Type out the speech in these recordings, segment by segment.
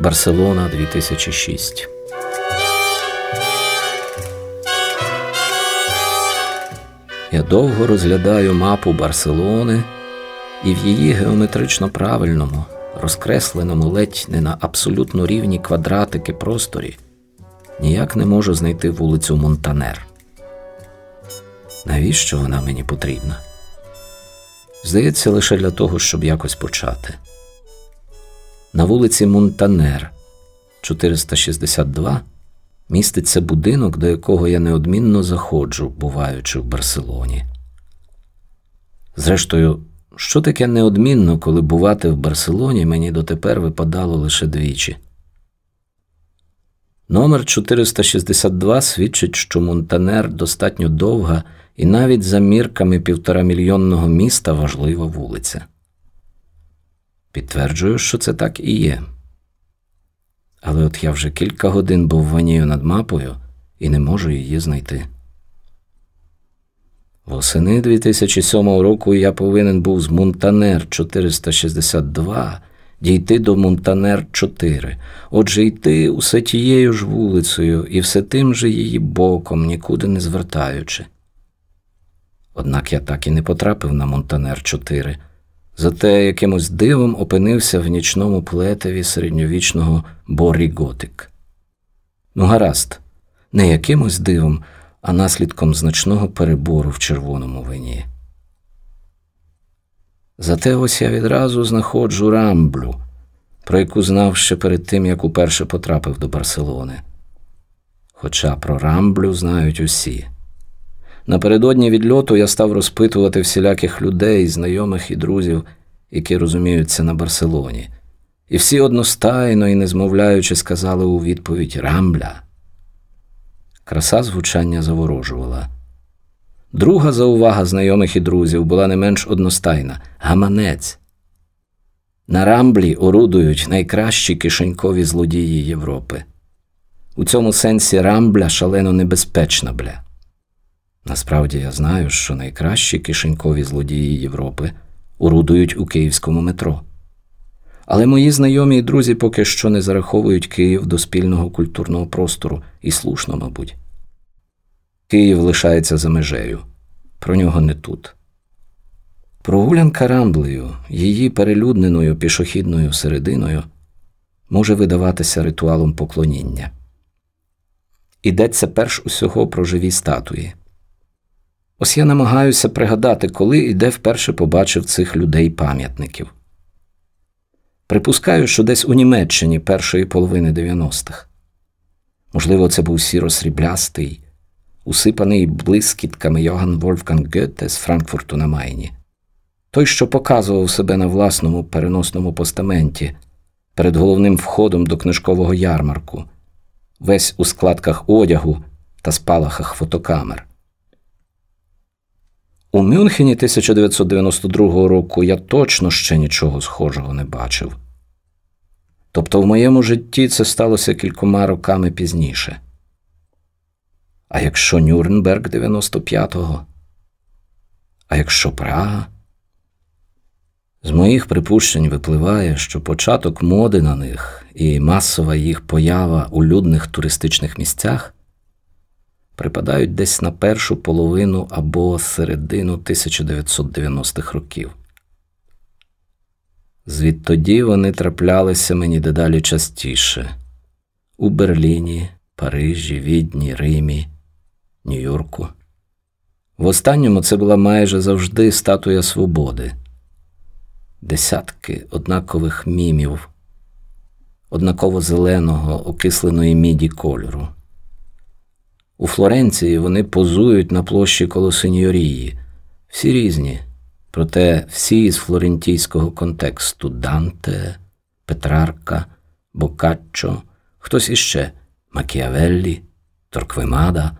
Барселона 2006 Я довго розглядаю мапу Барселони і в її геометрично правильному, розкресленому ледь не на абсолютно рівні квадратики просторі ніяк не можу знайти вулицю Монтанер. Навіщо вона мені потрібна? Здається, лише для того, щоб якось почати. На вулиці Монтанер 462 міститься будинок, до якого я неодмінно заходжу, буваючи в Барселоні. Зрештою, що таке неодмінно, коли бувати в Барселоні мені дотепер випадало лише двічі. Номер 462 свідчить, що Монтанер достатньо довга і навіть за мірками півторамільйонного міста важлива вулиця. Підтверджую, що це так і є. Але от я вже кілька годин був ванію над мапою і не можу її знайти. Восени 2007 року я повинен був з Монтанер 462 дійти до Монтанер 4, отже, йти усе тією ж вулицею і все тим же її боком, нікуди не звертаючи. Однак я так і не потрапив на Монтанер 4, зате якимось дивом опинився в нічному плетеві середньовічного Борі Готик. Ну, гаразд, не якимось дивом, а наслідком значного перебору в червоному вині. Зате ось я відразу знаходжу рамблю, про яку знав ще перед тим, як уперше потрапив до Барселони. Хоча про рамблю знають усі. Напередодні відльоту я став розпитувати всіляких людей, знайомих і друзів, які розуміються на Барселоні, і всі одностайно і не змовляючи сказали у відповідь Рамбля. Краса звучання заворожувала. Друга заувага знайомих і друзів була не менш одностайна гаманець. На рамблі орудують найкращі кишенькові злодії Європи. У цьому сенсі рамбля шалено небезпечна бля. Насправді я знаю, що найкращі кишенькові злодії Європи орудують у київському метро. Але мої знайомі і друзі поки що не зараховують Київ до спільного культурного простору і слушно, мабуть. Київ лишається за межею. Про нього не тут. Прогулянка рамблею, її перелюдненою пішохідною серединою, може видаватися ритуалом поклоніння. Ідеться перш усього про живі статуї. Ось я намагаюся пригадати, коли і де вперше побачив цих людей пам'ятників. Припускаю, що десь у Німеччині першої половини 90-х. Можливо, це був сіро-сріблястий, усипаний блискітками Йоган Вольфганг Гете з Франкфурту на Майні. Той, що показував себе на власному переносному постаменті перед головним входом до книжкового ярмарку, весь у складках одягу та спалахах фотокамер. У Мюнхені 1992 року я точно ще нічого схожого не бачив. Тобто в моєму житті це сталося кількома роками пізніше. А якщо Нюрнберг 95-го? А якщо Прага? З моїх припущень випливає, що початок моди на них і масова їх поява у людних туристичних місцях припадають десь на першу половину або середину 1990-х років. Звідтоді вони траплялися мені дедалі частіше у Берліні, Парижі, Відні, Римі, Нью-Йорку. В останньому це була майже завжди статуя свободи, десятки однакових мімів, однаково зеленого, окисленої міді кольору. У Флоренції вони позують на площі коло сеньорії, всі різні, проте всі з флорентійського контексту Данте, Петрарка, Боккаччо, хтось іще Макіавеллі, Торквемада.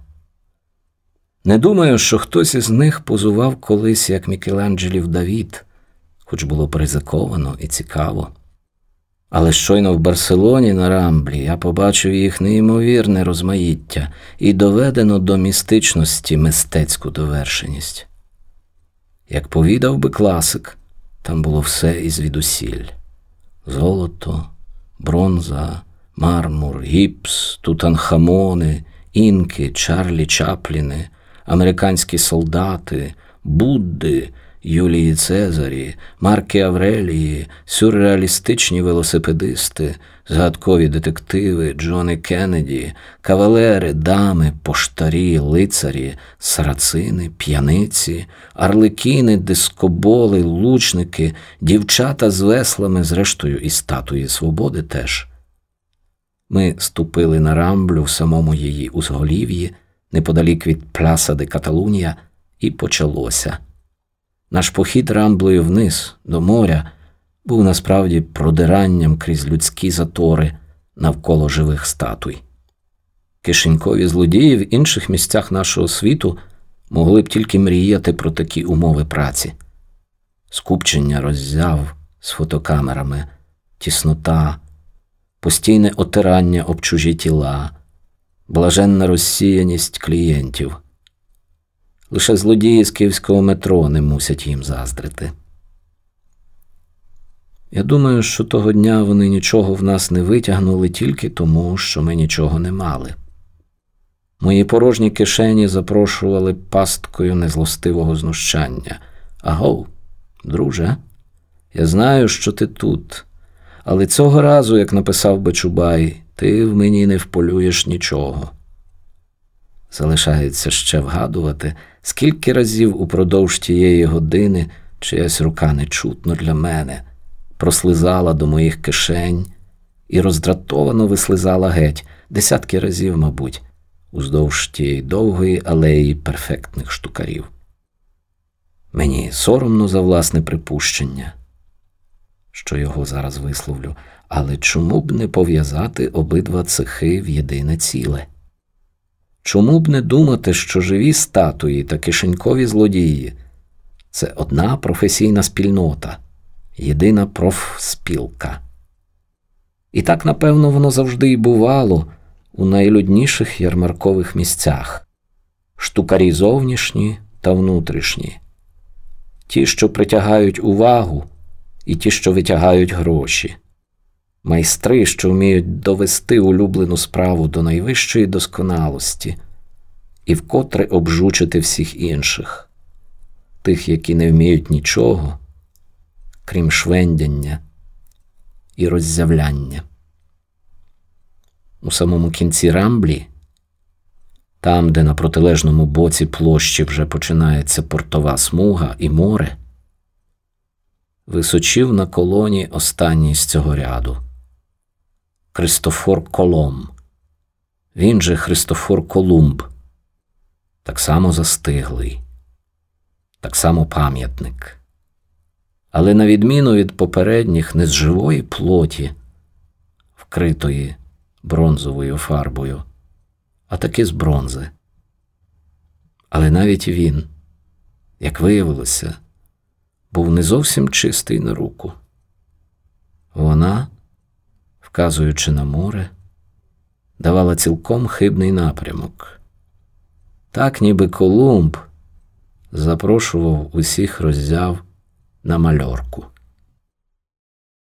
Не думаю, що хтось із них позував колись як Мікеланджелів Давід, хоч було б ризиковано і цікаво. Але щойно в Барселоні на рамблі я побачив їх неймовірне розмаїття і доведено до містичності мистецьку довершеність. Як повідав би класик, там було все із відусіль золото, бронза, мармур, гіпс, тутанхамони, інки, Чарлі Чапліни, американські солдати, Будди, Юлії Цезарі, Марки Аврелії, сюрреалістичні велосипедисти, згадкові детективи, Джони Кеннеді, кавалери, дами, поштарі, лицарі, сарацини, п'яниці, арлекіни, дискоболи, лучники, дівчата з веслами, зрештою, і статуї свободи теж. Ми ступили на рамблю в самому її узголів'ї, неподалік від пляса де Каталунія, і почалося. Наш похід рамблею вниз до моря був насправді продиранням крізь людські затори навколо живих статуй. Кишенькові злодії в інших місцях нашого світу могли б тільки мріяти про такі умови праці, скупчення роззяв з фотокамерами, тіснота, постійне отирання об чужі тіла, блаженна розсіяність клієнтів. Лише злодії з київського метро не мусять їм заздрити. Я думаю, що того дня вони нічого в нас не витягнули тільки тому, що ми нічого не мали. Мої порожні кишені запрошували пасткою незлостивого знущання. Агов, друже, я знаю, що ти тут, але цього разу, як написав би Чубай, ти в мені не вполюєш нічого. Залишається ще вгадувати, скільки разів упродовж тієї години чиясь рука нечутно для мене прослизала до моїх кишень і роздратовано вислизала геть десятки разів, мабуть, уздовж тієї довгої алеї перфектних штукарів. Мені соромно за власне припущення, що його зараз висловлю, але чому б не пов'язати обидва цехи в єдине ціле? Чому б не думати, що живі статуї та кишенькові злодії? Це одна професійна спільнота, єдина профспілка? І так, напевно, воно завжди й бувало у найлюдніших ярмаркових місцях. Штукарі зовнішні та внутрішні, ті, що притягають увагу, і ті, що витягають гроші, майстри, що вміють довести улюблену справу до найвищої досконалості і вкотре обжучити всіх інших, тих, які не вміють нічого, крім швендяння і роззявляння. У самому кінці рамблі, там, де на протилежному боці площі вже починається портова смуга і море, височив на колоні останній з цього ряду Христофор Колом, він же Христофор Колумб, так само застиглий, так само пам'ятник. Але на відміну від попередніх, не з живої плоті, вкритої бронзовою фарбою, а таки з бронзи. Але навіть він, як виявилося, був не зовсім чистий на руку. Вона, вказуючи на море, давала цілком хибний напрямок. Так, ніби Колумб запрошував усіх роззяв на мальорку.